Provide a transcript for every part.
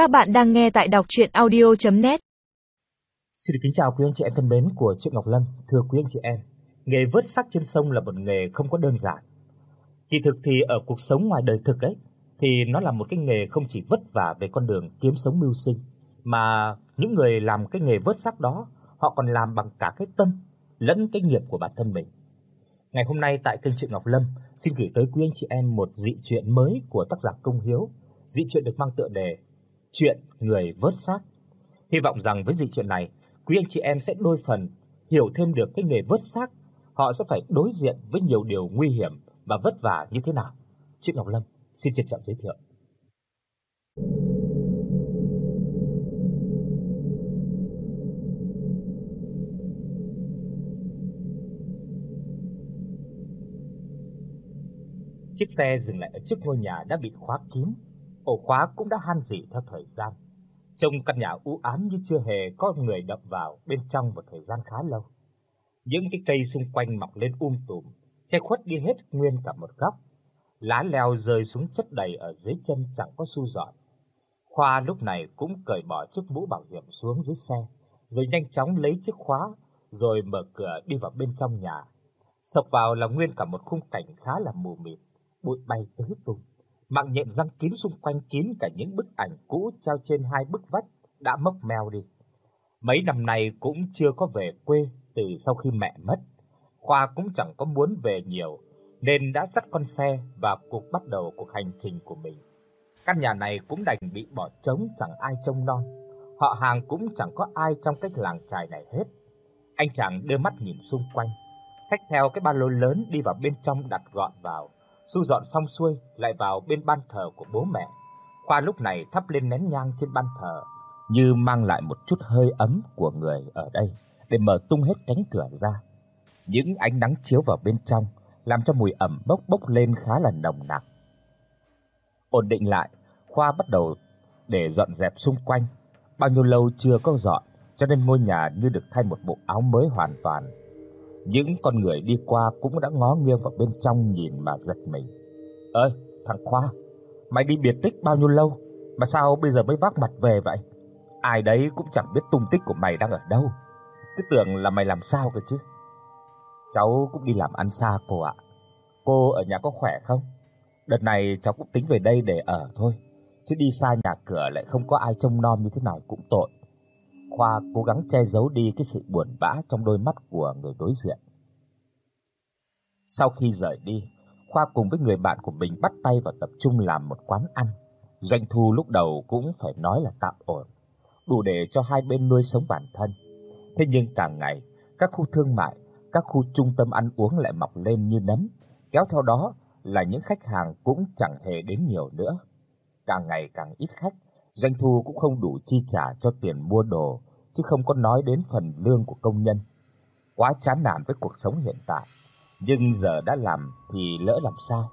Các bạn đang nghe tại đọc audio net Xin kính chào quý anh chị em thân mến của truyện Ngọc Lâm. Thưa quý anh chị em, nghề vớt xác trên sông là một nghề không có đơn giản. Kỳ thực thì ở cuộc sống ngoài đời thực ấy thì nó là một cái nghề không chỉ vất vả về con đường kiếm sống mưu sinh mà những người làm cái nghề vớt xác đó, họ còn làm bằng cả cái tâm lẫn cái nghiệp của bản thân mình. Ngày hôm nay tại kênh truyện Ngọc Lâm xin gửi tới quý anh chị em một dị truyện mới của tác giả Công Hiếu. Dị truyện được mang tựa đề Chuyện người vớt xác. Hy vọng rằng với dịch truyện này, quý anh chị em sẽ đôi phần hiểu thêm được cái nghề vớt xác, họ sẽ phải đối diện với nhiều điều nguy hiểm và vất vả như thế nào. Chị Ngọc Lâm xin trân trọng giới thiệu. Chiếc xe dừng lại ở trước ngôi nhà đã bị khóa kín, ổ khóa cũng đã han rỉ theo thời gian. Trong căn nhà u ám như chưa hề có người động vào bên trong một thời gian khá lâu. Những cái cây xung quanh mọc lên um tùm, che khuất đi hết nguyên cả một góc. Lá leo rơi xuống chất đầy ở dưới chân chẳng có xu dọn. Khoa lúc này cũng cởi bỏ chiếc mũ bảo hiểm xuống dưới xe, rồi nhanh chóng lấy chiếc khóa, rồi mở cửa đi vào bên trong nhà. Sập vào là nguyên cả một khung cảnh khá là mù mịt bụi bay tứ tung. Mạng nhện răng kín xung quanh kín cả những bức ảnh cũ treo trên hai bức vách đã mốc meo đi. Mấy năm nay cũng chưa có về quê từ sau khi mẹ mất. Khoa cũng chẳng có muốn về nhiều nên đã dắt con xe và cuộc bắt đầu cuộc hành trình của mình. Căn nhà này cũng đành bị bỏ trống chẳng ai trông nom. Họ hàng cũng chẳng có ai trong cái làng trài này hết. Anh chàng đưa mắt nhìn xung quanh, xách theo cái ba lô lớn đi vào bên trong đặt gọn vào Thu dọn xong xuôi lại vào bên ban thờ của bố mẹ. Khoa lúc này thắp lên nén nhang trên ban thờ, như mang lại một chút hơi ấm của người ở đây để mở tung hết cánh cửa ra. Những ánh nắng chiếu vào bên trong làm cho mùi ẩm bốc bốc lên khá là nồng nặc. Ổn định lại, Khoa bắt đầu để dọn dẹp xung quanh. Bao nhiêu lâu chưa có dọn, cho nên ngôi nhà như được thay một bộ áo mới hoàn toàn. Những con người đi qua cũng đã ngó nghiêng vào bên trong nhìn mà giật mình. "Ơi, thằng Khoa, mày đi biệt tích bao nhiêu lâu mà sao bây giờ mới vác mặt về vậy? Ai đấy cũng chẳng biết tung tích của mày đang ở đâu. Cứ tưởng là mày làm sao cơ chứ." "Cháu cũng đi làm ăn xa cô ạ. Cô ở nhà có khỏe không? Đợt này cháu cũng tính về đây để ở thôi, chứ đi xa nhà cửa lại không có ai trông nom như thế này cũng tội." Khoa cố gắng che giấu đi cái sự buồn bã trong đôi mắt của người đối diện. Sau khi rời đi, Khoa cùng với người bạn của mình bắt tay vào tập trung làm một quán ăn. Doanh thu lúc đầu cũng phải nói là tạm ổn, đủ để cho hai bên nuôi sống bản thân. Thế nhưng càng ngày, các khu thương mại, các khu trung tâm ăn uống lại mọc lên như nấm, kéo theo đó là những khách hàng cũng chẳng hề đến nhiều nữa. Càng ngày càng ít khách, doanh thu cũng không đủ chi trả cho tiền mua đồ, chứ không có nói đến phần lương của công nhân. Quá chán nản với cuộc sống hiện tại, nhưng giờ đã làm thì lỡ làm sao?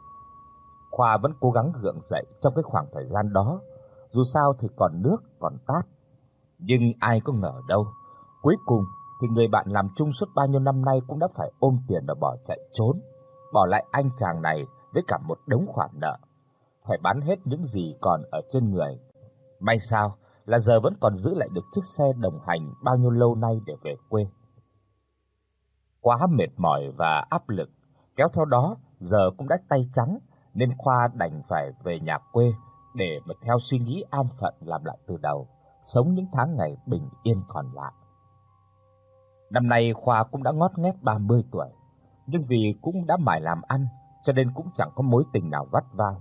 Khoa vẫn cố gắng gượng dậy trong cái khoảng thời gian đó, dù sao thì còn nước còn tát. Nhưng ai có ngờ đâu, cuối cùng thì người bạn làm chung suốt bao nhiêu năm nay cũng đã phải ôm tiền và bỏ chạy trốn, bỏ lại anh chàng này với cả một đống khoản nợ, phải bán hết những gì còn ở trên người May sao là giờ vẫn còn giữ lại được chiếc xe đồng hành bao nhiêu lâu nay để về quê. Quá mệt mỏi và áp lực, kéo theo đó giờ cũng đã tay trắng nên Khoa đành phải về nhà quê để mà theo suy nghĩ an phận làm lại từ đầu, sống những tháng ngày bình yên còn lại. Năm nay Khoa cũng đã ngót nghét 30 tuổi, nhưng vì cũng đã mải làm ăn cho nên cũng chẳng có mối tình nào vắt vai.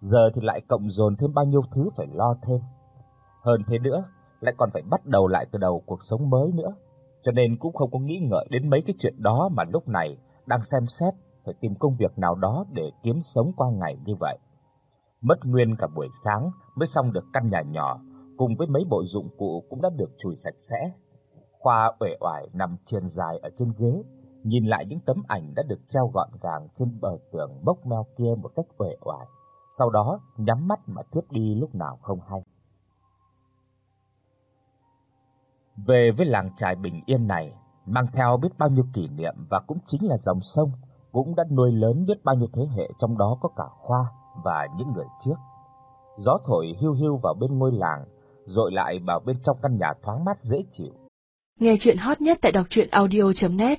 Giờ thì lại cộng dồn thêm bao nhiêu thứ phải lo thêm. Hơn thế nữa, lại còn phải bắt đầu lại từ đầu cuộc sống mới nữa, cho nên cũng không có nghĩ ngợi đến mấy cái chuyện đó mà lúc này đang xem xét phải tìm công việc nào đó để kiếm sống qua ngày như vậy. Mất nguyên cả buổi sáng mới xong được căn nhà nhỏ, cùng với mấy bộ dụng cụ cũng đã được chùi sạch sẽ. Khoa uể oải nằm trên dài ở trên ghế, nhìn lại những tấm ảnh đã được treo gọn gàng trên bờ tường bốc meo kia một cách uể oải, sau đó nhắm mắt mà thiếp đi lúc nào không hay. Về với làng trài bình yên này, mang theo biết bao nhiêu kỷ niệm và cũng chính là dòng sông cũng đã nuôi lớn biết bao nhiêu thế hệ trong đó có cả Khoa và những người trước. Gió thổi hiu hiu vào bên ngôi làng, rồi lại vào bên trong căn nhà thoáng mát dễ chịu. Nghe truyện hot nhất tại doctruyenaudio.net